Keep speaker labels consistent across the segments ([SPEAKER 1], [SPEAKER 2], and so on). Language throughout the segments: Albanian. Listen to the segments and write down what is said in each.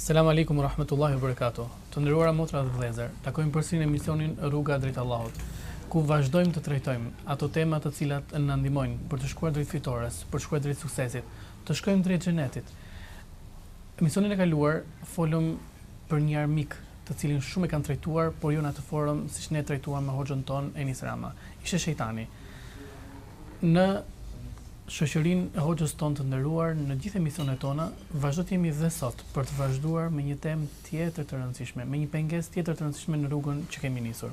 [SPEAKER 1] Selam Alejkum Urahmetullahi Uberekatuh Të nderuara motra dhe vëllezër, takohemi përsëri në emisionin Rruga drejt Allahut, ku vazhdojmë të trajtojmë ato tema të cilat na ndihmojnë për të shkuar drejt fitores, për të shkuar drejt suksesit, të shkojmë drejt xhenetit. Emisionin e kaluar folëm për një armik, të cilin shumë e kanë trajtuar, por jo në atë formë siç ne e trajtuam me hoxhën tonë Enis Rama. Ishte shejtani. Në shoqërinë e hoxhës tonë të nderuar në gjithë emisionet tona vazhdojmë të jemi dhe sot për të vazhduar me një temë tjetër të rëndësishme, me një pengesë tjetër të rëndësishme në rrugën që kemi nisur.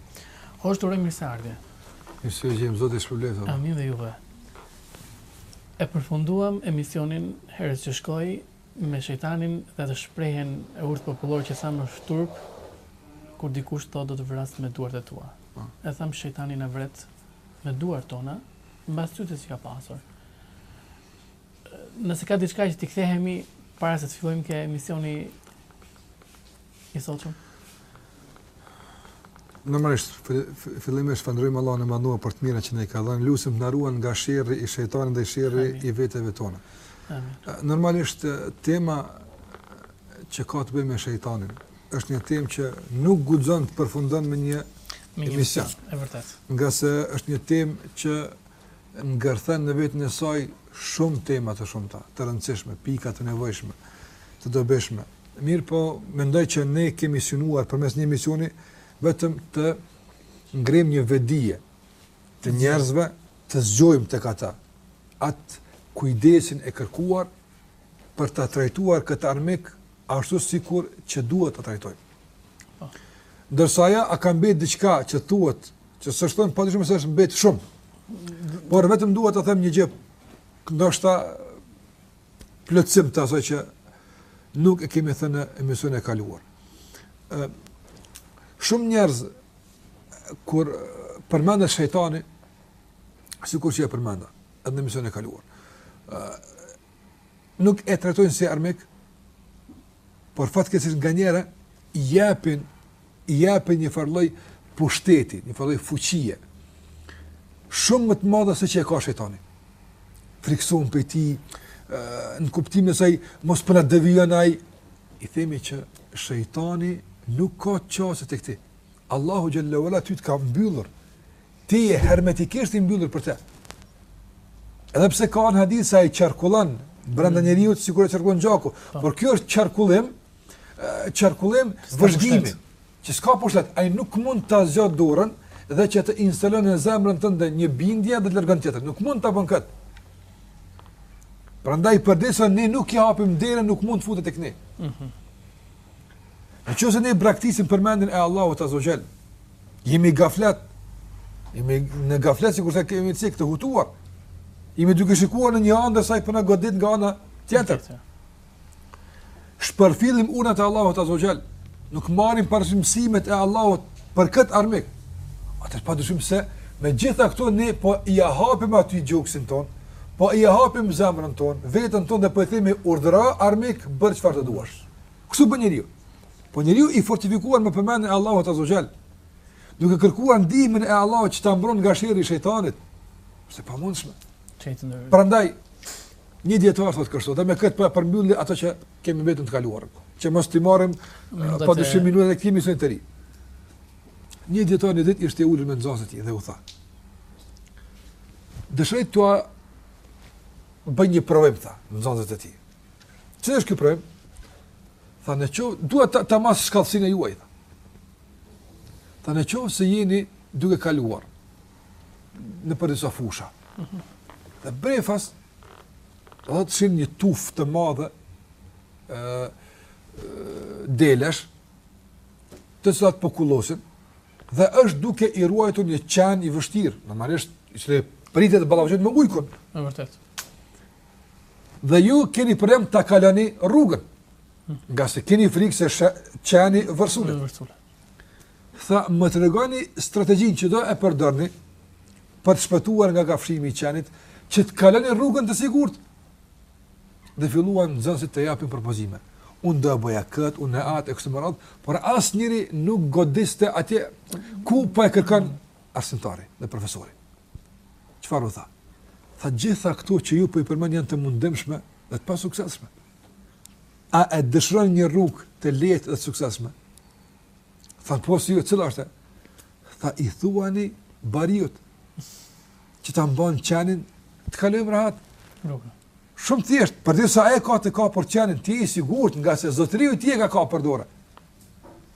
[SPEAKER 1] Hoxhë të uroj mirëseardhje.
[SPEAKER 2] Mirë se ju gjeta, Zoti ju shpërbleftë valla.
[SPEAKER 1] Amin dhe juve. E përfunduam emisionin herën që shkoi me shejtanin dhe atë shprehjen e urtë popullore që thamë është turp kur dikush thotë do të vras me duart e tua.
[SPEAKER 2] Po.
[SPEAKER 1] E thamë shejtani na vret me duart tona, se të vetat s'i ka pasur. Nëse ka diçka që t'i kthehemi para se të fillojmë ke emisioni i sotshëm.
[SPEAKER 2] Normalisht, fillimisht falënderojmë Allahun e Madhnuar për të mira që na i ka dhënë, e lusim të na ruan nga sherri i shejtanit dhe sherri i veteve tona.
[SPEAKER 1] Amin.
[SPEAKER 2] Normalisht tema që ka të bëjë me shejtanin, është një temë që nuk guxon të përfundon me një emision.
[SPEAKER 1] Është vërtet.
[SPEAKER 2] Ngase është një temë që ngërthen në vetën e saj shumë tema të shumta, të rëndësishme, pika të nevojshme, të dobishme. Mirëpo, mendoj që ne kemi synuar përmes një emisioni vetëm të ngremë një vetëdije të njerëzve të zgjojmë tek ata atë kujdesin e kërkuar për ta trajtuar këtë armik ashtu sikur që duhet ta trajtojmë.
[SPEAKER 1] Po.
[SPEAKER 2] Ndërsa ajo a ka mbet diçka që të thuhet, që s'është thënë, padyshim se ka mbet shumë. Por vetëm dua të them një gjë, ndoshta plotësim të asaj që nuk e kemi thënë në emisionin e kaluar. Ë shumë njerëz kur përmendet shejtani, sikur që e përmenda, edhe në emisionin e kaluar. Ë nuk e trajtojnë si armik, por fatkeqësisht nganjëherë i japin i japin një farloj pushteti, një farloj fuqie shumë më të madhe se që e ka shejtani. Friksohen prej tij, në kuptimin e asaj, mos po na devijon ai, i themi që shejtani nuk ka qasje tek ti. Allahu Xhele ue Ala ty të ka mbyllur, Ti je hermetikisht i mbyllur për të. Edhe pse ka në hadith se ai qarkullon brenda mm. njeriu sikurse qarkullon gjaku,
[SPEAKER 1] po.
[SPEAKER 2] por kjo është qarkullim, qarkullim
[SPEAKER 1] vëzhgimi,
[SPEAKER 2] që s'ka pushtet, ai nuk mund ta zgjat dorën dhe që të instalon në zemrën tënde një bindje dhe të largon tjetër. Nuk mund ta bën kët. Prandaj përderisa ne nuk i hapim derën, nuk mund të futet tek ne.
[SPEAKER 1] Mhm.
[SPEAKER 2] Në qoftë se ne braktisim përmendjen e Allahut Azza wa Jall, jemi gaflet, jemi në gaflet sikurse jemi si të hutuar. Jemi duke shikuar në një anë ndërsa ai po na godit nga ana tjetër. Shpërfillim mësimet e Allahut Azza wa Jall, nuk marrim parasysh mësimet e Allahut për kët armik. Atëherë pa dyshim se me gjitha këto ne po i hapim atij gjoksin ton, po i hapim zemrën ton, veten ton dhe po i themi urdhëro armik bër çfarë të dush. Kështu bën njeriu. Po njeriu i fortifikuar me përmendjen e Allahut Azza Jall, duke kërkuar ndihmën e Allahut që ta mbron nga sherri i shejtanit, është e pamundshme. Prandaj një dietar thotë kështu, dhe me këtë po i përmbylli ato që kemi mbetur nga e kaluara, që mos t'i marrim pa dyshim minutat e temës sonë të re. Një dietar një ditë ishte ulur me nxënësit e tij dhe u tha: "Dëshoj t'ua bëj një provim, tha, nxënësve të tij. Cili është ky provim? Tha në qoftë, dua të, të mas shkathtësinë e juaj. Tha. tha në qoftë se jeni duke kaluar nëpër disa fusha. Dhe befas, të, do të shihni një tufë të madhe e, delesh, të cilat po kullosin, dhe është duke i ruajtur një qen i vështirë, normalisht, i cili pritet të ballafaqohet me ujkun.
[SPEAKER 1] Në të vërtetë.
[SPEAKER 2] Dhe ju keni problem ta kaloni rrugën. Ngase keni frikë se qeni vërsulet.
[SPEAKER 1] Vërsulet.
[SPEAKER 2] Tha, më tregoni strategjinë që do e përdorni për të shpëtuar nga kafshimi i qenit, që të kaloni rrugën të sigurt. Dhe filluan nxënësit të japin propozime. Unë do e bëja kët, unë atë e kështu me radhë, por asnjëri nuk godiste atje ku po e kërkon arsimtari dhe profesori. Çfarë u tha? Tha të gjitha këto që ju po i përmendni janë të mundimshme dhe të pasuksesshme. A e dëshironi një rrugë të lehtë dhe të suksesshme? Tha po si jo, cila është? Tha i thuani bariut që ta mban qenin të kalojmë rahat.
[SPEAKER 1] Rrugë.
[SPEAKER 2] Shumë thjesht, përderisa e ka të kapur qenin, ti je i sigurt ngase zotëriu i tij e ka kapur dore.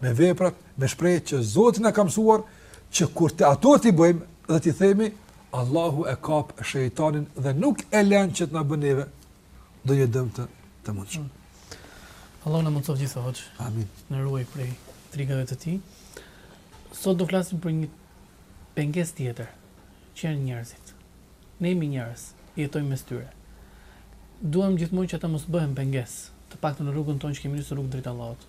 [SPEAKER 2] me veprat, me shprehjet që Zoti na ka mësuar që kur të ato t'i bëjmë dhe t'i themi Allahu e kap shejtanin dhe nuk e lën që të na bën neve ndonjë dëm të të mundshëm.
[SPEAKER 1] Allahu na mundësoftë gjithë hoxhë.
[SPEAKER 2] Amin.
[SPEAKER 1] Na ruaj prej intrigave të tij. Sot do flasim për një pengesë tjetër që janë njerëzit. Ne jemi njerëz, jetojmë mes tyre. Duam gjithmonë që ata mos bëhen pengesë, të paktën në rrugën tonë që kemi nisur rrugë drejt Allahut.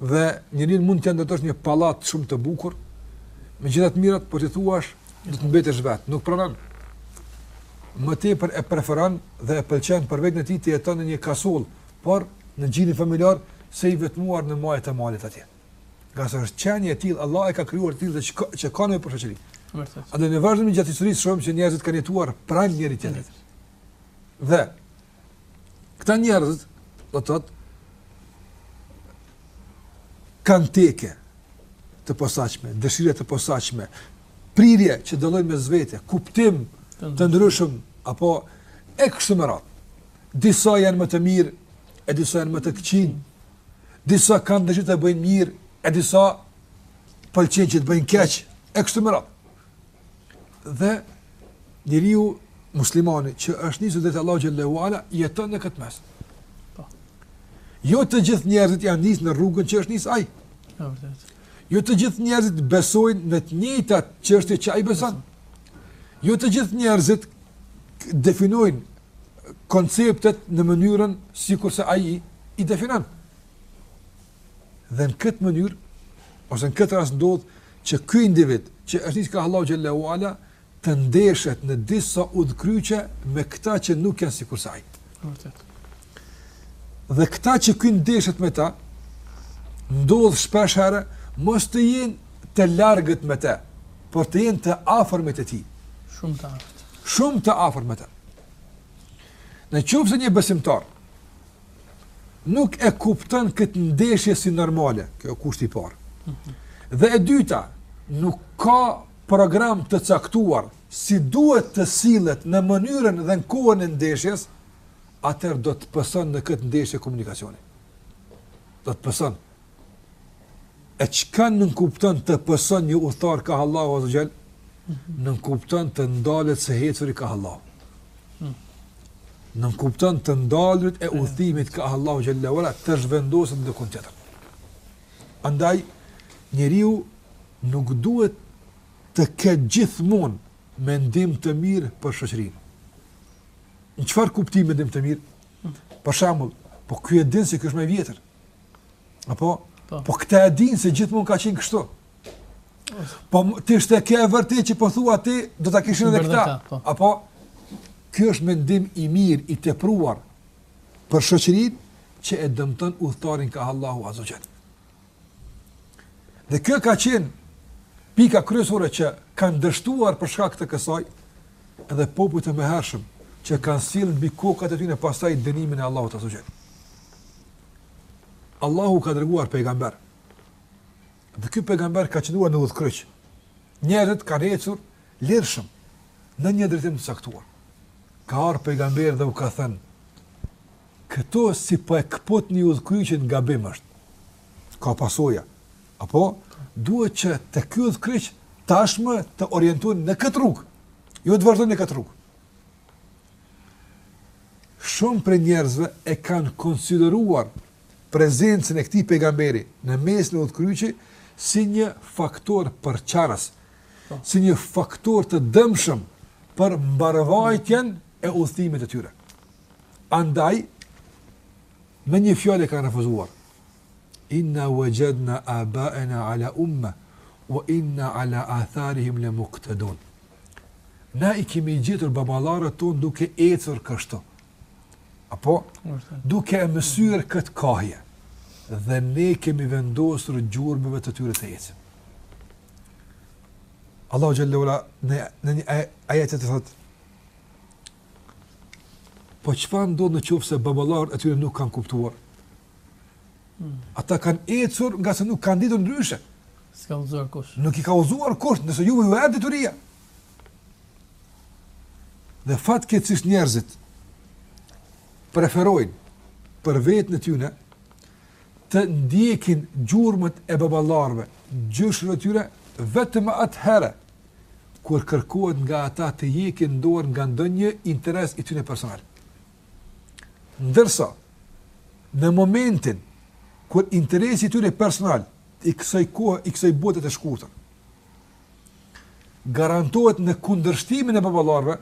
[SPEAKER 2] dhe njeriu mund t'i ndërtosh një pallat shumë të bukur, me gjitha të mirat, po t'i thuash, do të mbetesh vetë, nuk pranon. Më tepër e preferon dhe e pëlqen për veten e tij të jeton në një kasolle, por në gjirin familjar se i vetmuar në majë të malit atje. Ngase është qenje e tillë, Allahu e ka krijuar tillë dhe që, që ka nevojë për shoqëri.
[SPEAKER 1] Vërtet.
[SPEAKER 2] Ato në vazhdim gjatë historisë shohim që njerëzit kanë jetuar pranë njëri-tjetrit. Dhe Këta njerëz, do të thotë, kanë teke të posaçme, dëshira të posaçme, prirje që dallojnë mes vete, kuptim të ndryshëm, apo e kështu me radhë. Disa janë më të mirë, e disa janë më të këqinj, disa kanë dëshirë të bëjnë mirë, e disa pëlqejnë që të bëjnë keq, e kështu me radhë. Dhe njeriu muslimani që është nisur drejt Allahut xhelle ue ala jeton në këtë mes.
[SPEAKER 1] Po.
[SPEAKER 2] Jo të gjithë njerëzit janë nisur në rrugën që është nisur ai.
[SPEAKER 1] Vërtet.
[SPEAKER 2] Jo të gjithë njerëzit besojnë në të njëjtat çështje që ai beson. Jo të gjithë njerëzit definojnë konceptet në mënyrën sikurse ai i definon. Dhe në këtë mënyrë, ose në këtë rast ndodh, që ky individ, që është nisë ka Allahu xhelle ue ala, të ndeshet në disa udhëkryqe me këta që nuk janë sikurse ai. Dhe këta që ky ndeshet me ta, ndodh shpeshherë, mos të jenë të largët me te, por të jenë të afërm të tij.
[SPEAKER 1] Shumë të afërm.
[SPEAKER 2] Shumë të afërm me te. Në qoftë se një besimtar, nuk e kupton këtë ndeshje si normale, kjo kushti i parë. Dhe e dyta, nuk ka program të caktuar si duhet të sillet në mënyrën dhe në kohën e ndeshjes, atëherë do të pëson në këtë ndeshje komunikacioni. Do të pëson. E çka nënkupton të pëson një udhëtar ka Allahu azze ue xhel? Nënkupton të ndalet së ecuri ka Allahu. Nënkupton të ndalet e udhëtimit ka Allahu xhelle ue ala të zhvendoset në dikund tjetër. Andaj njeriu nuk duhet të ketë gjithmonë mendim të mirë për shoqërinë. Në çfarë kuptimi mendim të mirë? Për shembull, po kjo e din se ky është më i vjetër. Apo?
[SPEAKER 1] Po.
[SPEAKER 2] po këta e dinë se gjithmonë ka qenë kështu. Po të ishte e vërtet që po thua ti, do ta kishin edhe këta.
[SPEAKER 1] Po.
[SPEAKER 2] Apo? Ky është mendim i mirë, i tepruar për shoqërinë që e dëmton udhëtarin kah Allahu azza xal. Dhe kjo ka qenë pika kryesore që kanë dështuar për shkak të kësaj edhe popujt e mëhershëm që kanë sjellë mbi kokat e tyre pastaj dënimin e Allahut azza xhel. Allahu ka dërguar pejgamber. Dhe ky pejgamber ka qëndruar në udhëkryq. Njerëzit kanë ecur lirshëm në një drejtim të caktuar. Ka ardhur pejgamberi dhe u ka thënë: "Kështu si po e këputni udhëkryqin gabim është." Ka pasoja. Apo duhet që te ky udhëkryq tashmë të orientoheni në këtë rrugë. Jo të vazhdoni në këtë rrugë. Shumë prej njerëzve e kanë konsideruar prezencën e këtij pejgamberi në mes në udhëkryq si një faktor përçarës, po. si një faktor të dëmshëm për mbarëvajtjen e udhëtimit të tyre. Andaj, me një fjalë e kanë refuzuar, Inna wajadna aba'ena ala umma wa inna ala atharihim muktadun. Na i kemi gjetur baballarët tonë duke ecur kështu. Apo duke e mësyer këtë kahje dhe ne kemi vendosur gjurmëve të tyre të ecim. Allahu xhelle ue ala në, në një ajet të thotë Po çfarë ndodh në qoftë se baballarët e tyre nuk kanë kuptuar? Hmm. Ata kanë ecur nga se nuk kanë ditur ndryshe.
[SPEAKER 1] S'ka udhëzuar kush.
[SPEAKER 2] Nuk i ka udhëzuar kush, ndërsa juve ju erdhi dituria. Dhe fatkeqësisht njerëzit preferojnë për vetën e tyre të ndjekin gjurmët e baballarëve, gjyshërve të tyre vetëm atëherë kur kërkohet nga ata të heqin dorë nga ndonjë interes i tyre personal. Ndërsa, në momentin kur interesi i tyre personal i kësaj kohe, i kësaj bote të shkurtër, garantohet në kundërshtimin e baballarëve,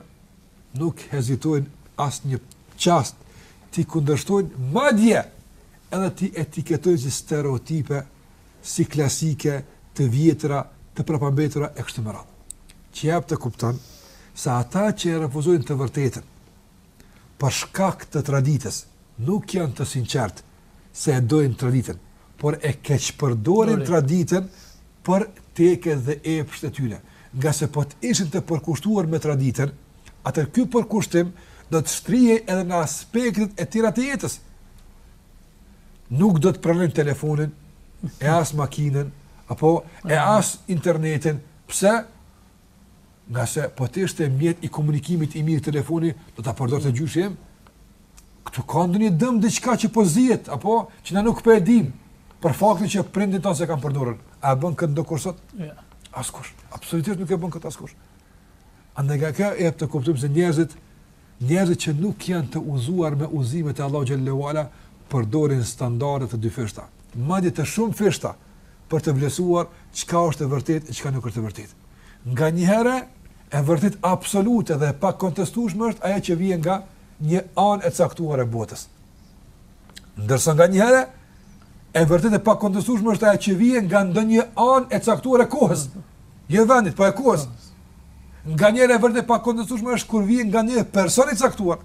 [SPEAKER 2] nuk hezitojnë asnjë çast t'i kundërshtojnë, madje edhe t'i etiketojnë si stereotipe si klasike, të vjetra, të prapambetura e kështu me radhë. Që jep të kuptosh se ata që e refuzojnë të vërtetën për shkak të traditës, nuk janë të sinqertë se e dojnë traditën, por e keqpërdorin traditën për teket dhe epshet e tyre. Nga se po të ishin të përkushtuar me traditën, atër ky përkushtim do të shtrihej edhe në aspektet e tjera të jetës. nuk do të pranojnë telefonin, e as makinën, apo e as internetin, pse? Ngase po të ishte mjet i komunikimit i mirë telefoni, do ta përdorte dhe gjyshi im, këtu ka ndonjë dëm diçka që po zihet, apo që ne nuk po e dimë, për faktin që prindit tanë s'e kanë përdorur, a e bën këtë ndokush sot? Jo. Askush, absolutisht nuk e bën këtë askush. Andaj kjo na jep të kuptojmë se njerëzit, Njerëzit që nuk janë të udhëzuar me udhëzimet e Allahu xhelle ue ala përdorin standarde të dyfishta, madje të shumëfishta për të vlerësuar çka është e vërtetë e çka nuk është e vërtetë. Nganjëherë e vërtetë absolute dhe e pakontestueshme është ajo që vjen nga një anë e caktuar e botës. Ndërsa nganjëherë, e vërtetë e pakontestueshme është ajo që vjen nga ndonjë anë e caktuar e kohës. Jo vendit, po e kohës. Nganjëherë e vërtetë e pakontestueshme është kur vjen nga një person i caktuar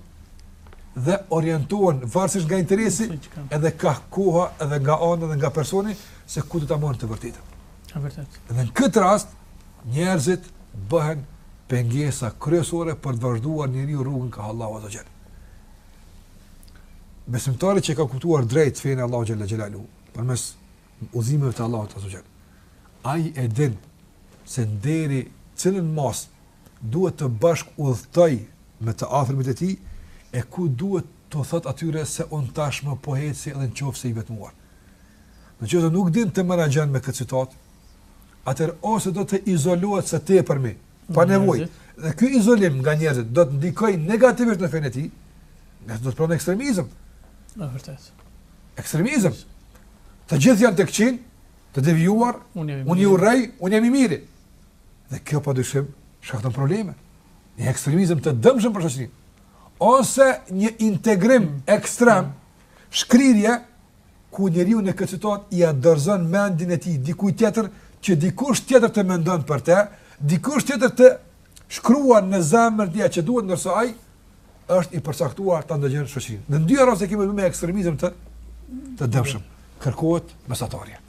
[SPEAKER 2] dhe orientohen varësisht nga interesi edhe ka koha edhe nga ana edhe nga personi se ku do ta marrin të vërtetën.
[SPEAKER 1] Është e vërtetë.
[SPEAKER 2] Dhe në këtë rast njerëzit bëhen pengesa kryesore për të vazhduar njeriu rrugën ka Allahu azze ue xhel. besimtari që ka kuptuar drejt fenë e Allahut xhelle xhelaluhu, përmes udhëzimeve të Allahut azze ue xhel. Ai e din se deri në cilën masë duhet të bashkudhëtojë me të afërmit e tij e ku duhet t'u thotë atyre se unë tashmë po eci edhe në qoftë se i vetmuar. Në qoftë se nuk din të menaxhon me këtë situatë, atëherë ose do të izolohet së tepërmi, pa nevojë. Dhe ky izolim nga njerëzit do të ndikojë negativisht në fenë e tij, ngase do të prodhojë ekstremizëm.
[SPEAKER 1] Në vërtet.
[SPEAKER 2] Ekstremizëm. Të gjithë janë të këqij, të devijuar, unë i urrej, unë jam i miri. Dhe kjo pa dyshim shkakton probleme. Një ekstremizëm të dëmshëm për shoqërinë. Ose një integrim ekstrem, shkrirje ku njeriu në këtë situatë ia dorëzon mendjen e tij dikujt tjetër që dikush tjetër të mendon për të, dikush tjetër të shkruan në zemër të tij atë që duhet ndërsa ai është i përcaktuar ta ndëgjon shoqërinë. Në dy raste kemi një ekstremizëm të të dëmshëm. Kërkohet mesatarja.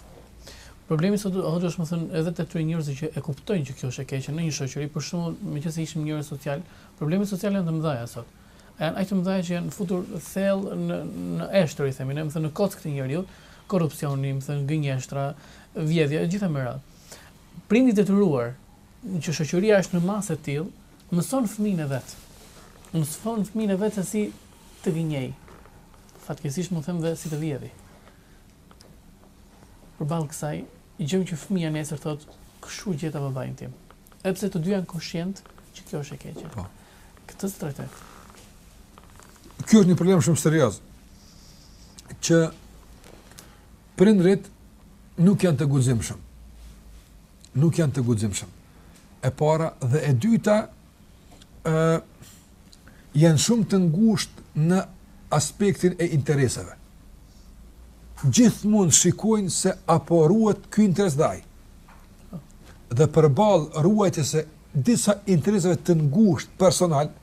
[SPEAKER 1] Problemi sot hoxhë është domethënë edhe te këta njerëz që e kuptojnë që kjo është e keqe në një shoqëri, për shembull, meqenëse ishim njerëz social, problemet sociale janë të mëdha sot. A janë aq të mëdha që janë futur thellë në në eshtër i themi ne, domethënë në kockë të njeriut, korrupsioni, domethënë gënjeshtra, vjedhja, e gjitha me radhë. Prindi i detyruar, që shoqëria është në masë e tillë, mëson fëmijën e vet. Mëson fëmijën e vet se si të gënjejë. Fatkeqësisht mund të them dhe si të vjedhë. Përballë kësaj, gjejmë që fëmija nesër thotë, kështu e gjeta babain tim. Edhe pse të dy janë koshientë që kjo është e keqe. Po. Këtë s'e trajtojmë.
[SPEAKER 2] Kjo është një problem shumë serioz. Që prindrit nuk janë të guximshëm. Nuk janë të guximshëm. E para dhe e dyta, ë janë shumë të ngushtë në aspektin e interesave. Gjithmonë shikojnë se a po ruhet ky interes dhe ai. Dhe përballë ruajtjes së disa interesave të ngushtë personalë,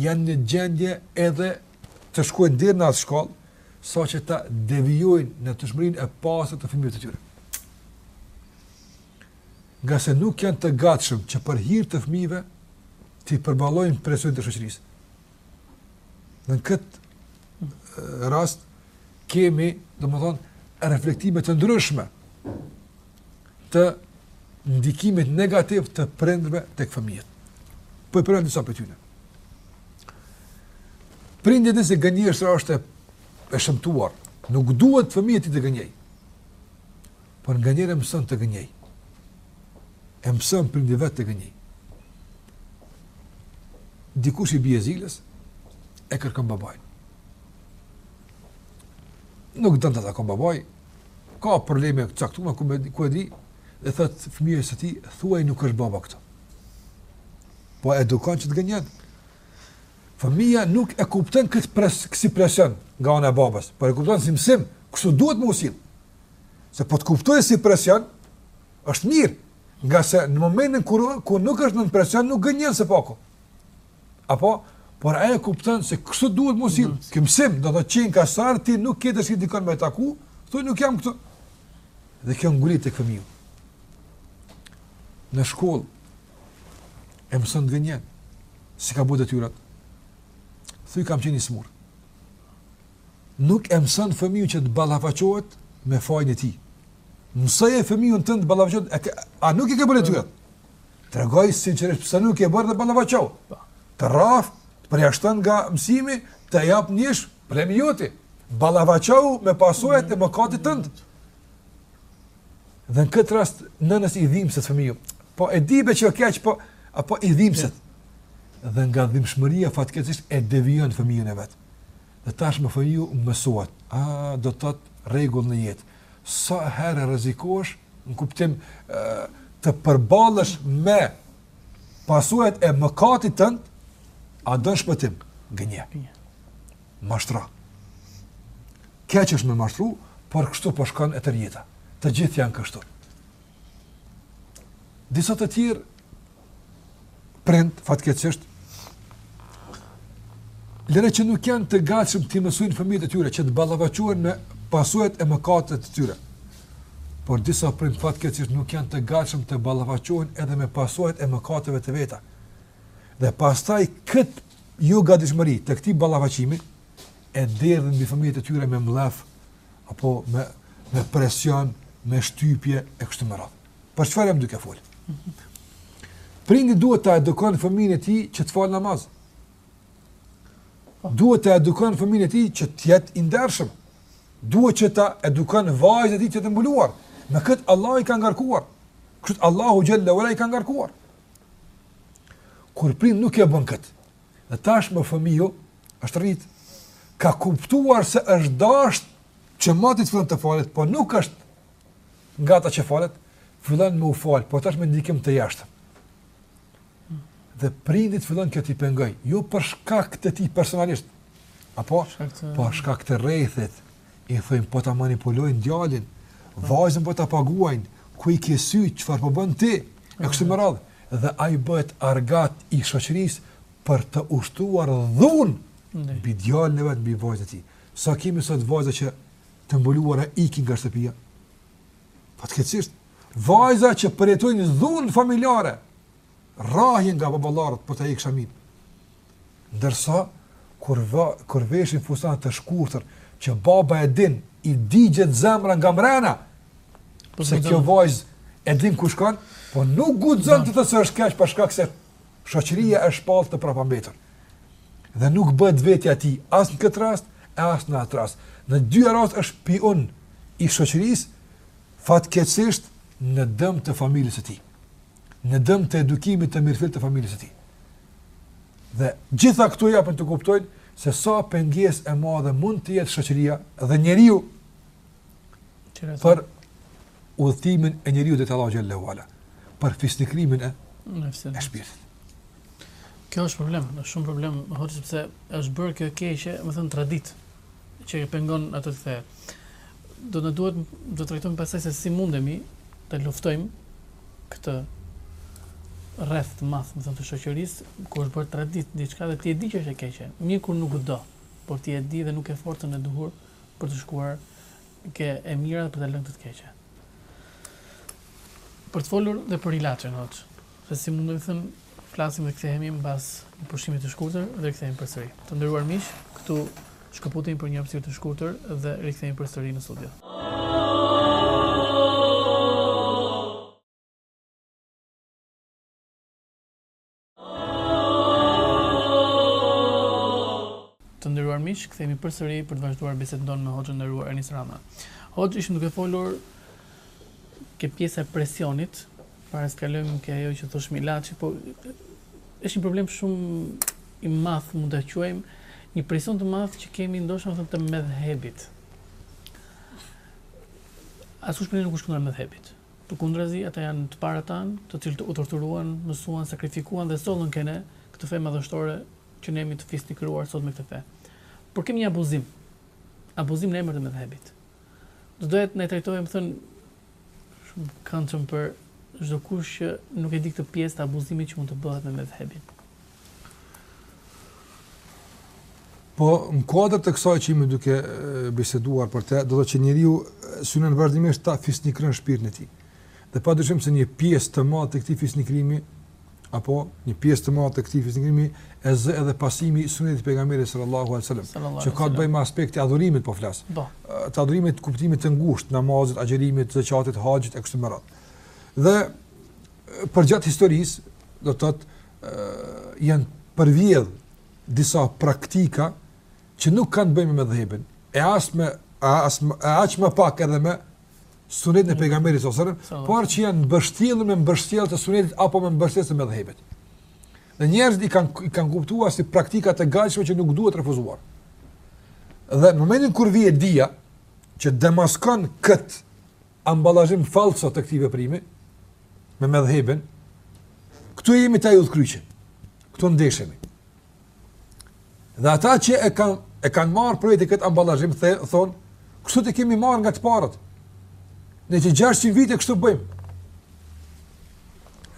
[SPEAKER 2] janë në gjendje edhe të shkojnë deri në atë shkallë, saqë ta devijojnë ndershmërinë e pastër të fëmijëve të tyre. ngase nuk janë të gatshëm që për hir të fëmijëve t'i përballojnë presionin e shoqërisë. Në këtë rast kemi, domethënë, reflektime të ndryshme të ndikimit negativ të prindve tek fëmijët. Po i përmendi disa prej tyre. Prindi e di se gënjeshtra është e shëmtuar. Nuk duhet fëmija i tij të gënjejë. por nganjëherë e mëson të gënjejë. E mëson prindi vetë të gënjejë. Dikush i bie zilës, e kërkon babain. Nuk don ta takon babai, ka probleme të caktume, ku, me, ku e di, dhe i thotë fëmijës së tij, thuaj nuk është baba këtu. Po e edukon që të gënjen. Fëmija nuk e kupton këtë pres, si presion nga ana e babës, por e kupton si mësim, kështu duhet me u sillë. Se po ta kuptojë si presion, është mirë, ngase në momentin kur, kur nuk është në presion, nuk gënjen së paku. Apo, por e kupton se kështu duhet mu sillë, si mësim, domethënë ka, sa herë, ti nuk ke dëshirë dikënd me taku, thuj nuk jam këtu. Dhe kjo ngulitet te fëmiu. Në shkollë, e mëson të gënjen, s'i ka bo detyrat. Thuj kam qenë i smurë. Nuk e mëson fëmiun që të ballafaqohet me fajin e tij. Mësoje fëmiun tënd të ballafaqohet, a nuk i ke bërë detyrat? Tregoji sinqerisht pse nuk i ke bërë dhe ballafaqohu. Po. Të rreh, të përjashton nga mësimi, të jep njësh problemi joti. Ballafaqohu me pasojat e mëkatit tënd. Dhe në këtë rast nënës i dhimbset fëmija. Po e di be që është keq, po ama po i dhimbset. Dhe nga dhimbshmëria fatkeqësisht e devijon fëmijën e vet. Dhe tashmë fëmija mësohet, a do të thotë rregull në jetë. Sa herë rrezikohesh në kuptim të përballesh me pasojat e mëkatit tënd, a don shpëtim? Gënje. Mashtro. Keq është me mashtru, por kështu po shkon e tërë jeta. Të gjithë janë kështu. Disa të tjerë prind fatkeqësisht lere që nuk janë të gatshëm të mësojnë fëmijët e tyre që të ballavaçohen me pasojat e mëkateve të tyre. Por disa prind fatkeqësisht nuk janë të gatshëm të ballavaçohen edhe me pasojat e mëkateve të veta. Dhe pastaj kët jogatishmëri të këtij ballavaçimi e derdhin mbi fëmijët e tyre me mllef apo me me presion, me shtypje e kështu me radhë. Për çfarë jam duke fol? Prindi duhet ta edukon fëmijën e tij që të falë namaz. Duhet ta edukon fëmijën e tij që të jetë i ndershëm. Duhet që ta edukon vajzën e tij që të mbulohet. Me kët Allah i ka ngarkuar. Kështu Allahu xhele i ka ngarkuar. Kur prind nuk e bën kët. Dhe tash më fëmiu është rrit ka kuptuar se është dashur që moti të fillon të falet, po nuk është nga ata që falet, fillon me u fal, po tash me ndikim të jashtëm. Dhe prindit fillon kjo t'i pengoj, jo për shkak të tij personalisht, apo, shkak të... për shkak të rrethit, i thonë, po ta manipulojnë djalin, vajzën po ta paguajnë, ku i ke sytë, çfarë po bën ti, e kështu me radhë, dhe ai bëhet argat i shoqërisë për të ushtruar dhunë mbi djalin e vet, mbi vajzën e tij. Sa kemi sot vajza që të mbuluara ikin nga shtëpia. Fatkeqësisht, vajza që përjetojnë dhunë familjare, rrahje nga baballarët për ta hekë shaminë. Ndërsa, kur, va, kur veshin fustan të shkurtër, që baba e din, i digjet zemra nga mrena, pse kjo vajzë e din ku shkon, po nuk guxon të thotë se është keq për shkak se Shoqëria e shpall të prapambetur. Dhe nuk bëhet vetja e tij as në këtë rast e as në atë rast. Në dyja rastet është spiun i shoqërisë fatkeqësisht në dëm të familjes së tij. Në dëm të edukimit të mirëfilltë të familjes së tij. Dhe gjitha këto japin të kuptojnë se sa pengesë e madhe mund të jetë shoqëria dhe njeriu për udhëtimin e njeriut deri te Allahu xhelle ve ala, për fisnikrimin e, e shpirtit.
[SPEAKER 1] Kjo është problem, është shumë problem, hoxhë, sepse është bërë kjo e keqe, domethënë traditë, që e pengon atë të kthehet. Do na duhet, do ta trajtojmë pastaj se si mundemi të luftojmë këtë rreth të madh, domethënë të shoqërisë, ku është bërë traditë diçka dhe ti e di që është e keqe. Mirë kur nuk di, por ti e di dhe nuk ke forcën e duhur për të shkuar Ke e mira dhe për të lënë këtë të keqe. Për të folur dhe për ilaçin, hoxh, se si mund, domethënë, flasim dhe kthehemi mbas një pushimi të shkurtër dhe rikthehemi përsëri. Të nderuar miq, këtu shkëputemi për një hapësirë të shkurtër dhe rikthehemi përsëri në studio. Të nderuar miq, kthehemi përsëri për të vazhduar bisedën tonë me Hoxhën e nderuar Enis Rama. Hoxhë, ishim duke folur ke pjesa e presionit, para se të kalojmë ke ajo që thoshim ilaçi, po është një problem shumë i madh, mund ta quajmë një presion të madh që kemi domethënë të medhhebit. Askush prej nesh nuk është kundër medhhebit. Përkundrazi, ata janë të parët tanë, të cilët u torturuan, mësuan, sakrifikuan dhe sollën ke ne, këtë fe madhështore që ne jemi të fisnikëruar sot me këtë fe. Por kemi një abuzim, abuzim në emër të medhhebit. Do doja të na e trajtoje, domethënë, shumë këndshëm për çdokush që nuk e di këtë pjesë të abuzimit që mund të bëhet me medhhebin.
[SPEAKER 2] Po, në kuadër të kësaj që jemi duke biseduar për të, do të thotë që njeriu synon vazhdimisht ta fisnikëron shpirtin e tij. Dhe pa dyshim se një pjesë të madhe të këtij fisnikrimi, apo një pjesë të madhe të këtij fisnikrimi, e zë edhe pasimi i sunetit të pejgamberit sallallahu alejhi ve
[SPEAKER 1] selem,
[SPEAKER 2] që ka të bëjë me aspektin e adhurimit po flas,
[SPEAKER 1] po.
[SPEAKER 2] të adhurimit të kuptimit të ngushtë, namazit, agjërimit, zeqatit, haxhit, e kështu me radhë. Dhe përgjatë historisë, do të thotë, janë përvjedh disa praktika që nuk kanë të bëjnë me medhhebin, e as me as e aq më pak edhe me sunetin e pejgamberit sallallahu alejhi ve selem, por që janë mbështjellë me mbështjellës të sunetit apo me mbështjellës të medhhebit. Dhe njerëzit i kanë i kanë kuptuar si praktika të gatshme që nuk duhet refuzuar. Dhe në momentin kur vjen dija që demaskon kët ambalazhim fallco të këtij veprimi me medhhebin. Këtu jemi tash në udhëkryq. Këtu ndeshemi. Dhe ata që e kanë e kanë marrë prore atë, këtë ambalazhim thonë, kështu e kemi marrë nga të parët. Ne që 600 vite kështu bëjmë.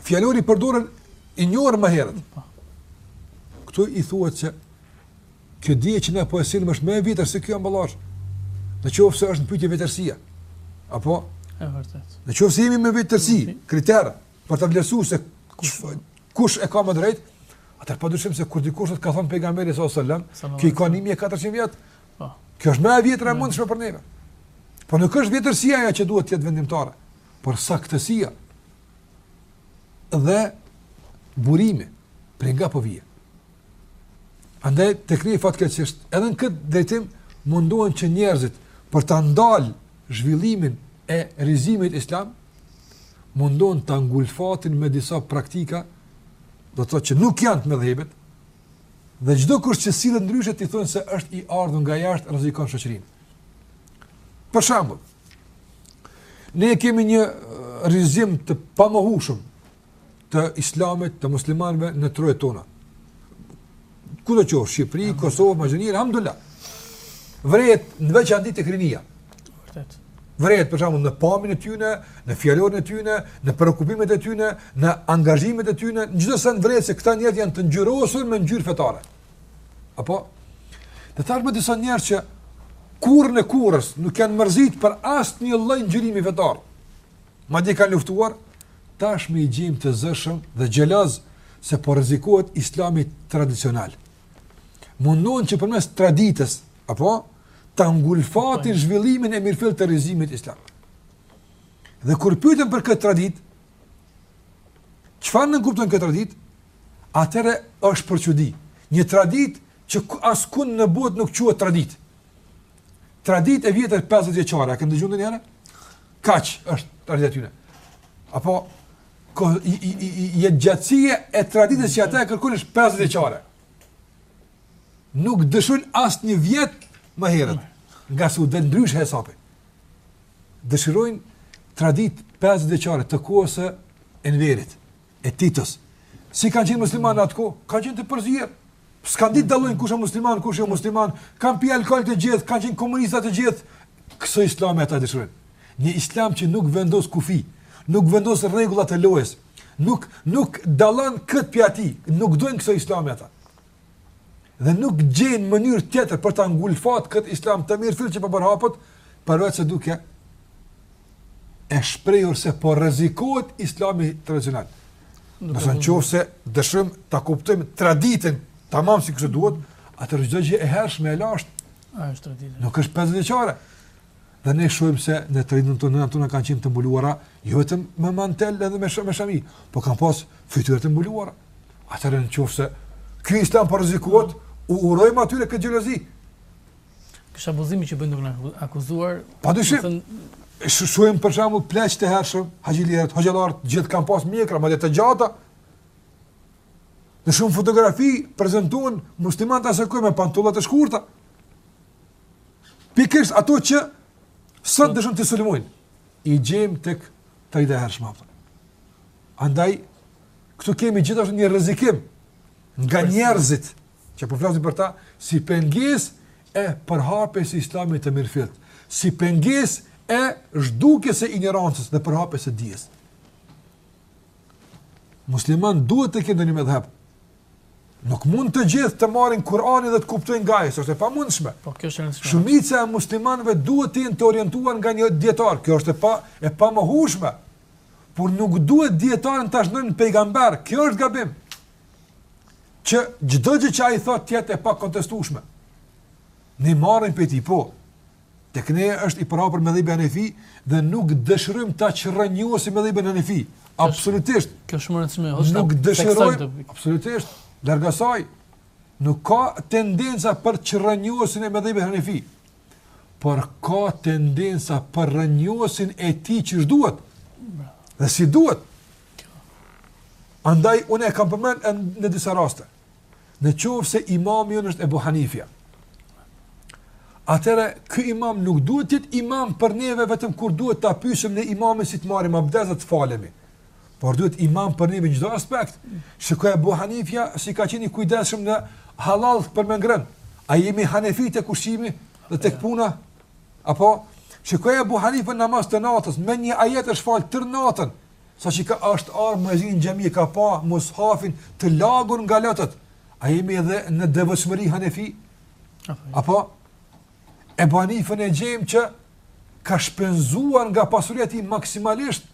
[SPEAKER 2] Fjalori i përdorur, i njohur më herët. Këtu i thuhet që Kjo dije që ne po e sillim është më e vjetër se ky amballazh. Në qoftë se është në pyetje vjetërsia. Apo?
[SPEAKER 1] E vërtetë.
[SPEAKER 2] Në qoftë se jemi me vjetërsi, kriter për të vlerësuar se kush, kush e ka më drejt, atëherë pa dyshim se kur dikush të ka thënë pejgamberi sallallahu alajhi wasallam, kjo i ka 1400 vjet.
[SPEAKER 1] Po.
[SPEAKER 2] Kjo është më e vjetër e mundshme për neve. Po nuk është vjetërsia ajo që duhet të jetë vendimtare, por saktësia dhe burimi për nga po vjen. Andaj tek ne fatkeqësisht edhe në këtë drejtim mundohen që njerëzit për ta ndal zhvillimin e rizgjimit islam mundohen ta ngulfatin me disa praktika do të thotë që nuk janë të medhhebit dhe çdokush që sillet ndryshe t'i thonë se është i ardhur nga jashtë rrezikon shoqërinë. Për shembull, ne kemi një rizgjim të pamohueshëm të islamit, të muslimanëve në trojet tona. Kudo qoftë, Shqipëri, Kosovë, Maqedoni, alhamdulillah. Vërehet në veçanti tek rinia.
[SPEAKER 1] Vërehet.
[SPEAKER 2] Vërehet për shembull në pamjen e tyre, në fjalorin e tyre, në preokupimet e tyre, në angazhimet e tyre, në çdo send vërehet se këta njerëz janë të ngjyrosur me ngjyrë fetare. Apo? Dhe tashmë disa njerëz që kurrë të kurrës nuk janë mërzit për asnjë lloj ngjyrimi fetar. Madje kanë luftuar, tashmë i gjejmë të zëshëm dhe xhelozë se po rrezikohet Islami tradicional. Mundohen që përmes traditës, apo ta ngulfatin zhvillimin e mirëfilltë të rizgjimit islam. Dhe kur pyeten për këtë traditë, çfarë nënkupton kjo traditë? Atëherë është për çudi. Një traditë që askund në botë nuk quhet traditë. Traditë e vjetër 50 vjeçare, a kemi dëgjuar ndonjëherë? Kaq është tradita e tyre? Apo ko i i i, i jetë gjatësia e traditës që ata e kërkojnë është 50 vjeçare. Nuk dëshirojnë asnjë vjet më herët, ngase u del ndryshe hesapi. Dëshirojnë traditë 50 vjeçare të kohës së Enverit. e Titos. Si kanë qenë muslimanët në atë kohë? Kanë qenë të përzier. S'kanë ditë dallojnë kush është musliman, kush jo musliman. Kanë pi alkool të gjithë, kanë qenë komunista të gjithë. Këso islami ata dëshirojnë. Një islam që nuk vendos kufi, nuk vendos rregullat e lojës, nuk nuk dallon këtë prej atij, nuk duan këso islami ata. dhe nuk gjejnë mënyrë tjetër për ta ngulfat këtë islam të mirëfilltë që po përhapet, përveç se duke e shprehur se po rrezikohet Islami tradicional. Do të thotë nëse dëshirojmë ta kuptojmë traditën tamam siç duhet, atëherë çdo gjë e hershme e lashtë.
[SPEAKER 1] Ajo është traditë.
[SPEAKER 2] Nuk është 50 vjeçare. Dhe ne shohim se në traditën tonë nënat tona kanë qenë të mbuluara, jo vetëm me mantel edhe me shumë shami, por kanë pas fytyra të mbuluara. Atëherë në qofë se kjo islam po rrezikohet, u urojmë atyre këtë gjëlëzi.
[SPEAKER 1] Ky është abuzimi që bëhet duke na akuzuar...
[SPEAKER 2] Pa të shohim, thën... shikojmë për shembull pleqtë të hershëm, haxhilerët, hoxhallarët, gjithë kanë pas mjekra, madje të gjata. Në shumë fotografi prezentohen muslimanët e asaj kohe me pantolla të shkurta. Pikërisht ato që sot dëshirojnë të sulmojnë i gjejmë te këto ide të hershme. Andaj Këtu kemi gjithashtu një rrezikim nga njerëzit që po flasim për ta si pengesë e përhapjes së Islamit të mirëfillt, si pengesë e zhdukjes së injorancës dhe përhapjes së dijes. Muslimani duhet të ketë një medhheb. Nuk mund të gjithë të marrin Kur'anin dhe të kuptojnë nga ai, është e pamundshme.
[SPEAKER 1] Po kjo është e rëndësishme.
[SPEAKER 2] Shumica e muslimanëve duhet të jenë të orientuar nga një dietar, kjo është e pa e pamohshme. Por nuk duhet dietarin ta shndërrojmë në pejgamber, kjo është gabim. Që çdo gjë që ai thotë të jetë e pakontestueshme. Ne marrim prej tij po. Tek ne është i përhapur medhhebi hanefi dhe nuk dëshirojmë ta çrrënjosim medhhebin hanefi. Absolutisht.
[SPEAKER 1] Kjo është shumë e rëndësishme.
[SPEAKER 2] Është nuk dëshirojmë. Absolutisht. Larg asaj. Nuk ka tendenca për çrrënjosjen e medhhebit hanefi. por ka tendenca për rrënjosjen e tij qysh duhet, dhe si duhet. Andaj, unë e kam përmend në disa raste, në qoftë se imami jonë është Ebu Hanifja, atëherë, ky imam nuk duhet të jetë imam për neve vetëm kur duhet ta pyesim ne imamin si të marrim abdes e të falemi, por duhet imam për neve në çdo aspekt. Shikoj Abu Hanifja si ka qenë i kujdesshëm në halal për me ngrënë. A jemi Hanefi tek ushqimi dhe tek puna? Apo shikoj Abu Hanifa namaz të natës me një ajet është fal tërë natën. Saqë ka shkuar muezini në xhami, ka pa mus'hafin të lagun nga lotët. A jemi edhe në devotshmëri hanefi? Apo? Ebu Hanifen e gjejmë që ka shpenzuar nga pasuria e tij maksimalisht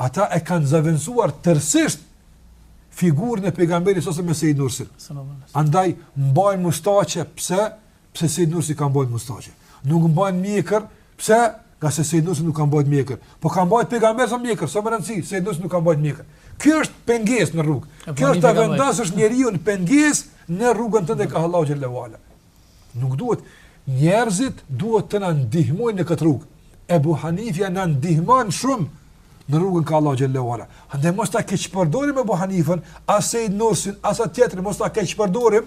[SPEAKER 2] ata e kanë zëvendësuar tërësisht figurën e pejgamberit s.a.v.s. me Sejid Nursin. Andaj, mbajnë mustaqe, pse? Pse Sejid Nursi ka mbajtur mustaqe. Nuk mbajnë mjekër, pse? Ngase Sejid Nursi nuk ka mbajtur mjekër. Po ka mbajtur pejgamberi s.a.v.s. mjekër, s'është me rëndësi, Sejid Nursi nuk ka mbajtur mjekër. Kjo është pengesë në rrugë. Kjo është të vendosësh njeriun pengesë në rrugën tënde kah Allahu Xhelle ve ala. Nuk duhet, njerëzit duhet të na ndihmojnë në këtë rrugë. Ebu Hanifja na ndihmon shumë në rrugën ka Allah xhallahu ala. Andaj mos ta keqpërdorim Ebu Hanifën, as Said Nursin, as atë tjetrin, mos ta keqpërdorim.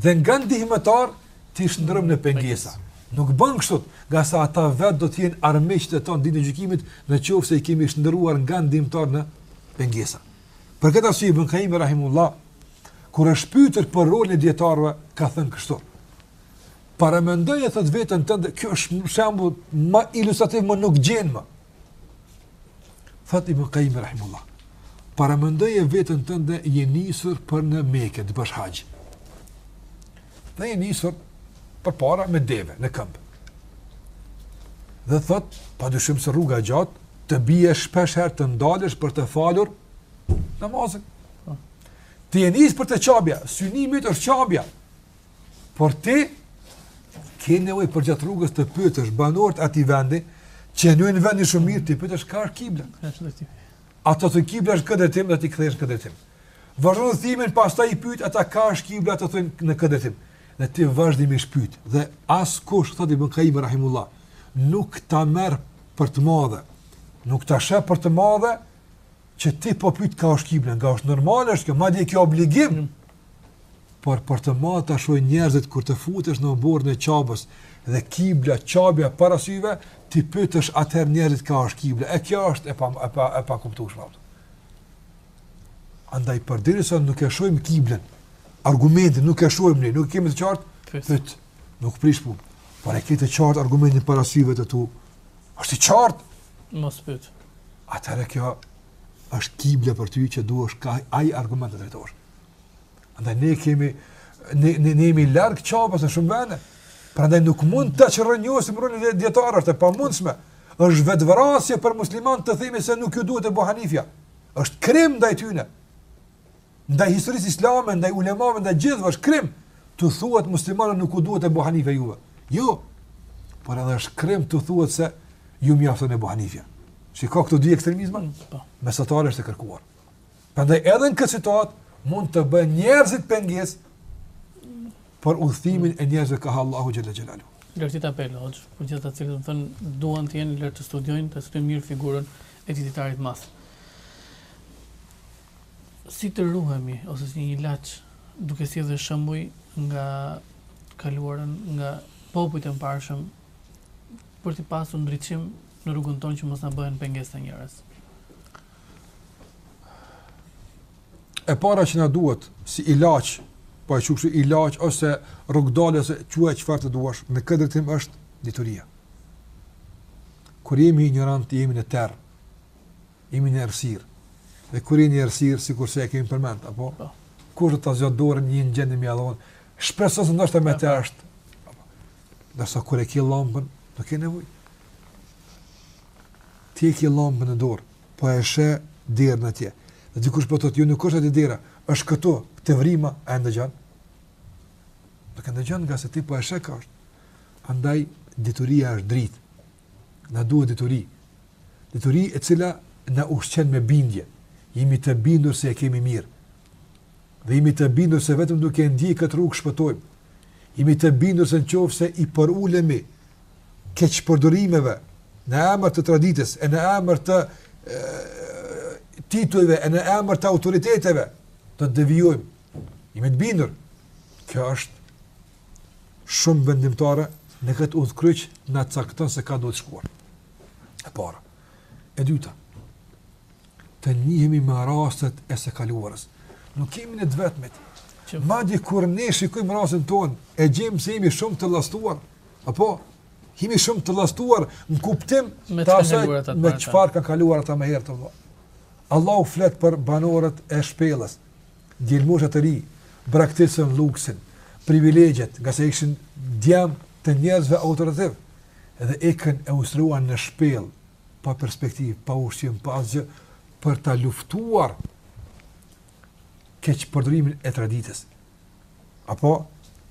[SPEAKER 2] Dhe nga ndihmëtarë t'i shndërrojmë në pengesa. Nuk bën kështu, ngase ata vet do të jenë armiqtë tanë ditën e gjykimit, në qoftë se i kemi shndërruar nga ndihmëtarë në pengesa. Për këtë arsye Ibn Kajimi rahimullah kur është pyetur për rolin e dijetarëve, ka thënë kështu. Paramendoje thotë vetën tënde, kjo është shembull më ilustrativ, më nuk gjen më. Thotë Ibn Kajim rahimullah. Paramendoje vetën tënde je nisur për në Mekë të bësh haxh. Dhe je nisur përpara me deve në këmbë. Dhe thotë, pa dyshim se rruga e gjatë të bie shpeshherë të ndalesh për të falur namazin. Ti je nisë për te Qabja, synimi yt është Qabja, por ti ke nevojë përgjatë rrugës të pyesësh banorët e atij vendi, që njohin vendin shumë mirë, t'i pyesësh ka është kibla. Ata të thonë kibla është në këtë drejtim dhe ti kthehesh në këtë drejtim. Vazhdon udhëtimin, pastaj i pyet ata ka është kibla të thonë në këtë drejtim. Dhe ti vazhdimisht pyet, dhe askush, thotë Ibn Kajim, rahimullah, nuk ta merr për të madhe, nuk ta sheh për të madhe, Që ti po pyet ka është kibla, ngase normale është kjo, madje kjo obligim. Mm. Por për të madhe ta shohin njerëzit kur të futesh në oborrin e Qabës dhe kibla Qabja para syve, ti pyetësh atëherë njerëzit ka është kibla. E kjo është e pa e pa e pakuptueshme. Andaj përderisa nuk e shohim kiblën, argumentin nuk e shohim ne, nuk e kemi të qartë, pyet. Nuk prish punë. Por e ke të qartë argumentin para syve të tu. Është i qartë
[SPEAKER 1] Mos pyet.
[SPEAKER 2] Atëherë kjo është kibla për ty që duhesh ka ai argument të drejtohesh. Andaj ne kemi ne ne ne jemi larg Qabës në shumë vende. Prandaj nuk mund ta çrrënjosim rrugën e dijetarëve, është e pamundshme. Është vetëvrasje për musliman të themi se nuk ju duhet Ebu Hanifja. Është krim ndaj tyre. ndaj historisë islame, ndaj ulemave, ndaj gjithëve është krim. T'u thuhet muslimanëve nuk ju duhet Ebu Hanifja juve. Jo. Por edhe është krim t'u thuhet se ju mjafton Ebu Hanifja. S'i ka këto dy ekstremizma? Mm, po. Mesatarja është e kërkuar. Prandaj edhe në këtë situatë mund të bëhen njerëzit pengesë për udhëtimin e njerëzve ka Allahu xhel-le xhelaluhu.
[SPEAKER 1] Lërti apel për gjithë ata që thonë duan të jenë lërë të studiojnë, të studiojnë mirë figurën e dijetarit mas. Si të ruhemi ose si një ilaç duke sjellë shembuj nga të kaluarën, nga popujt e mëparshëm për të pasur ndriçim në rrugën tonë që mos na bëhen pengesë njerëz.
[SPEAKER 2] E para që na duhet si ilaç, po e quaj ilaç ose rrugëdalje ose quaj çfarë të duash, në këtë drejtim është dituria. Kur jemi injorant, jemi në terr. jemi në errësirë. Dhe kur jemi në errësirë, sikurse e kemi përmend, apo? Po. Kushdo ta zgjat dorën, je në gjendje me ia dhon. Shpreson se ndoshta me të është. Apo. Porse kur e ke llambën, nuk ke nevojë. Ti e ke llambën në dorë, po e shë derën atje. Dhe dikush po thotë, "Jo nuk është atë dera, është këtu, te vrima, a e ndëgjon?" Nuk e ndëgjon nga se ti po e shë ka është. Andaj dituria është dritë. Na duhet dituri. Dituri e cila na ushqen me bindje. Jemi të bindur se e kemi mirë. Dhe jemi të bindur se vetëm duke ndjek këtë rrugë shpëtojmë. Jemi të bindur se në qoftë se i përulemi keqpërdorimeve në emër të traditës e në emër të e, titujve e në emër të autoriteteve do të devijojmë. Jemi të bindur. Kjo është shumë vendimtare në këtë udhëkryq na cakton se ka duhet të shkuar. E para. E dyta. Të njihemi me rastet e së kaluarës. Nuk jemi ne të vetmit. Që madje kur ne shikojmë rastin tonë, e gjejmë se jemi shumë të llastuar. Apo jemi shumë të llastuar në kuptim
[SPEAKER 1] me të asaj
[SPEAKER 2] me çfarë kan kaluar ata më herët vëlla. Allahu flet për banorët e shpellës. Djelmosha të rinj braktisën lluksin, privilegjet, ngase ishin djem të njerëzve autoritativ dhe ikën e u struan në shpellë, pa perspektivë, pa ushqim, pa asgjë, për ta luftuar keqpërdorimin e traditës. Apo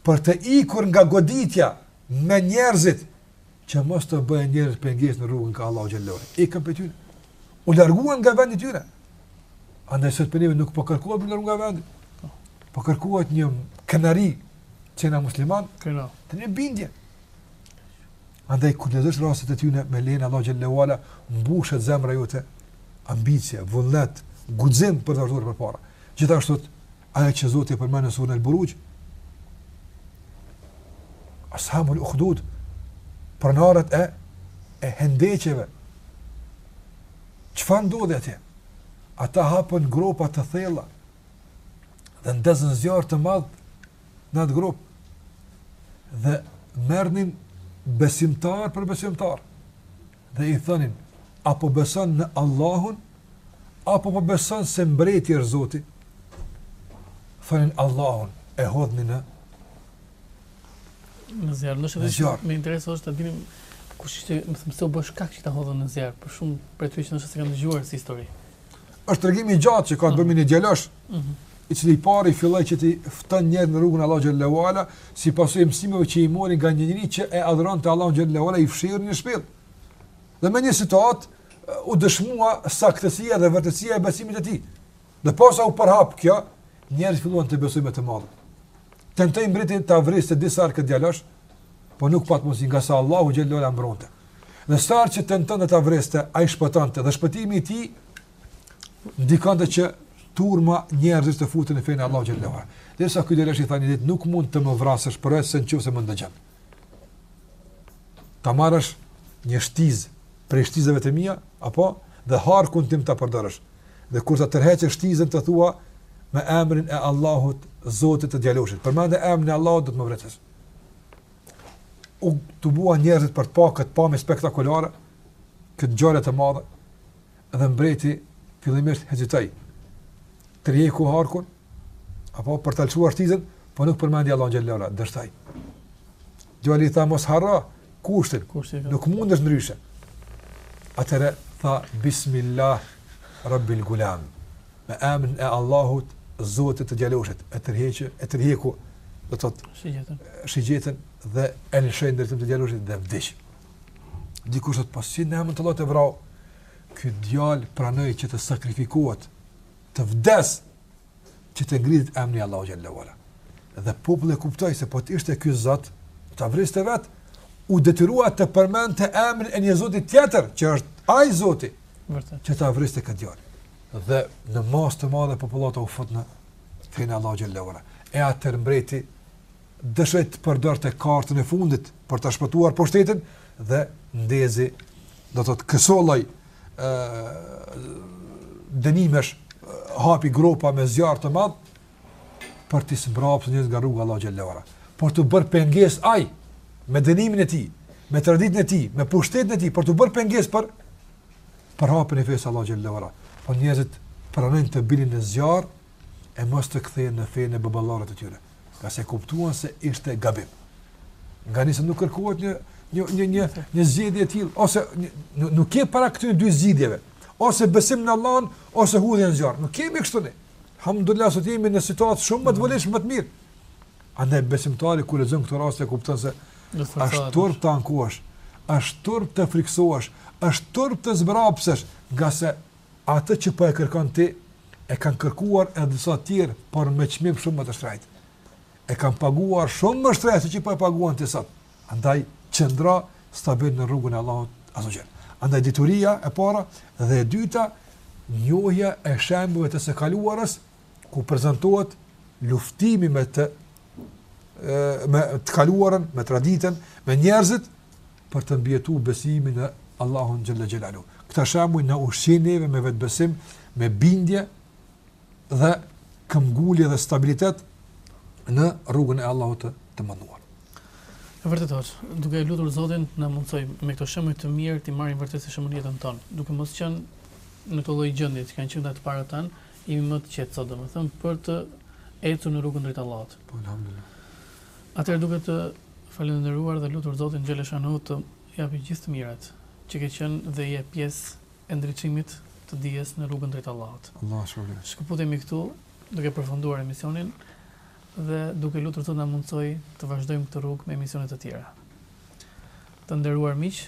[SPEAKER 2] për të ikur nga goditja me njerëzit që mos të bëhen njerëz pengesë në rrugën ka Allahu xhelle. Ikën prej tyre. U larguan nga vendi i tyre. Andaj sot prej nuk po kërkohet të nga vendi. Po kërkohet me krenari që na musliman, kena këtë bindje. Andaj kur lexojsh rastet e tyre me lenë Allahu xhelle ve ala, mbushet zemra jote ambicie, vullnet, guxim për të ardhur përpara. Gjithashtu Ajo që Zoti e përmend në surën Al-Buruj, Ashabul Ukhdud, pronarët e e hendeqeve. Çfarë ndodhi atje? Ata hapën gropa të thella dhe ndezën zjarr të madh në atë gropë. Dhe merrnin besimtar për besimtar. Dhe i thonin, A po beson në Allahun, apo po beson se mbreti është Zoti? Thonin Allahun, e hidhnin në...
[SPEAKER 1] Në zjarr, në zjarr dhe me interes është të dimë kush ishte, me thënë si u bë shkak që të hidhen në zjarr, për shembull për ata që ndoshta s'e kanë dëgjuar si histori.
[SPEAKER 2] Është tregim i gjatë që ka të bëjë me një djalosh, mhm. i cili i pari filloi që t'i ftonte njerëzit në rrugën e Allahut xhelle ue ala, si pasojë e mësimeve që i mori nga një njeri që e adhuronte Allahun xhelle ue ala i fshehur në shpellë. Dhe me një situatë uh, u dëshmua saktësia dhe vërtetësia e besimit të tij. Dhe posa u përhap kjo, njerëzit filluan të besojnë me të madhe. Tentoi mbreti ta vriste disa herë këtë djalosh, Po nuk pat mundësi ngase Allahu xhelle ue ala e mbronte. Dhe sa herë që tentonte ta vriste, ai shpëtonte dhe shpëtimi i tij ndikonte që turma njerëzish të futen në fenë e Allahut xhelle ue ala. Derisa ky djalosh i tha një ditë nuk mund të më vrasësh përpos nëse më ndëgjon. Ta marrësh një shtizë prej shtizave të mia apo dhe harkun tim ta përdorësh. Dhe kur ta tërheqësh shtizën të thuash me emrin e Allahut, Zotit të djaloshit. Përmende emrin e Allahut do të më vrasësh. u tubuan njerëzit për ta pa këtë pamje spektakulare, këtë ngjarje të madhe, dhe mbreti fillimisht hezitoi, tërhoqi harkun, apo për ta lëshuar shtizën, po nuk përmendi Allahun xhelle ue ala, deri sa djali tha, mos harro, kushtin, kushtin nuk mundesh ndryshe. Atëherë, tha, bismillah, rabbil gulam. me emrin e Allahut Zotit të djaloshit e tërheq e tërhoqi do të thotë shigjetën shigjetën dhe e lëshoi në drejtim të djaloshit dhe vdiq dikush thotë po si në emër të Allahut e vrau ky djalë pranoi që të sakrifikohet të vdes që të ngrihet emri i Allahut xhelle ue ala. Dhe populli e kuptoi se po të ishte ky Zot, ta vriste vetë, u detyrua të përmendte emrin e një Zoti tjetër, që është ai Zoti i vërtetë. Që ta vriste këtë djalë. dhe në masë të madhe popullata u fut në fenë e Allahut xhelle ue ala. E atëherë mbreti dëshiroi të përdorte kartën e fundit për ta shpëtuar pushtetin dhe ndezi do të thotë kësi lloj dënimesh hapi gropa me zjarr të madh për të zbrapsur njerëzit nga rruga e Allahut xhelle ue ala. Për t'u bërë pengesë ai me dënimin e tij, me tiraninë e tij, me pushtetin e tij për t'u bërë pengesë për përhapjen e fesë së Allahut xhelle ue ala. Po njerëzit pranonin të binin në zjarr e mos të kthehen në fenë e baballarëve të tyre, ngase e kuptuan se ishte gabim. Nga ne sot nuk kërkohet një një një një një zgjedhje e tillë ose nuk ke para këtyre dy zgjedhjeve, ose besim në Allahun ose hedhje në zjarr. Nuk kemi kështu ne. Alhamdulillah sot jemi në situatë shumë më të volitshme më të mirë. Andaj besimtari kur lexon këto raste kupton se është turp të ankohesh, është turp të frikësohesh, është turp të zbrapsesh, ngase atë që po e kërkon ti e kanë kërkuar edhe disa të tjerë, por me çmim shumë më të shtrejtë. E kanë paguar shumë më shtrejtë se ç'po e paguan ti sot. Andaj qëndro stabil në rrugën e Allahut azze ue xhel. Andaj dituria e para dhe e dyta njohja e shembujve të së kaluarës ku prezantohet luftimi me të me të kaluarën, me traditën, me njerëzit për të mbijetuar besimin në Allahun xhel-le xhelaluhu. Këta shembuj na ushqejnë neve me vetbesim, me bindje dhe këmbgulje dhe stabilitet në rrugën e Allahut të, të madhëruar.
[SPEAKER 1] E vërtetë është, duke e lutur Zotin na mundësojë me këto shembuj të mirë të marrim vërtet shembull në jetën tonë, duke mos qenë në këto lloj gjendje që kanë qenë ata të parët tanë, Jemi më të qetë sot, domethënë, për të ecur në rrugën drejt Allahut.
[SPEAKER 2] Po, alhamdulillah.
[SPEAKER 1] Atëherë duke të falënderuar dhe lutur Zotin xhel-le shanuhu të japë gjithë të mirat, që ke qenë dhe je pjesë e ndriçimit të dijes në rrugën drejt Allahut.
[SPEAKER 2] Allahu të shpërbleftë.
[SPEAKER 1] Shkëputemi këtu duke përfunduar emisionin dhe duke lutur Zotin na mundësojë të vazhdojmë këtë rrugë me emisione të tjera. Të nderuar miq,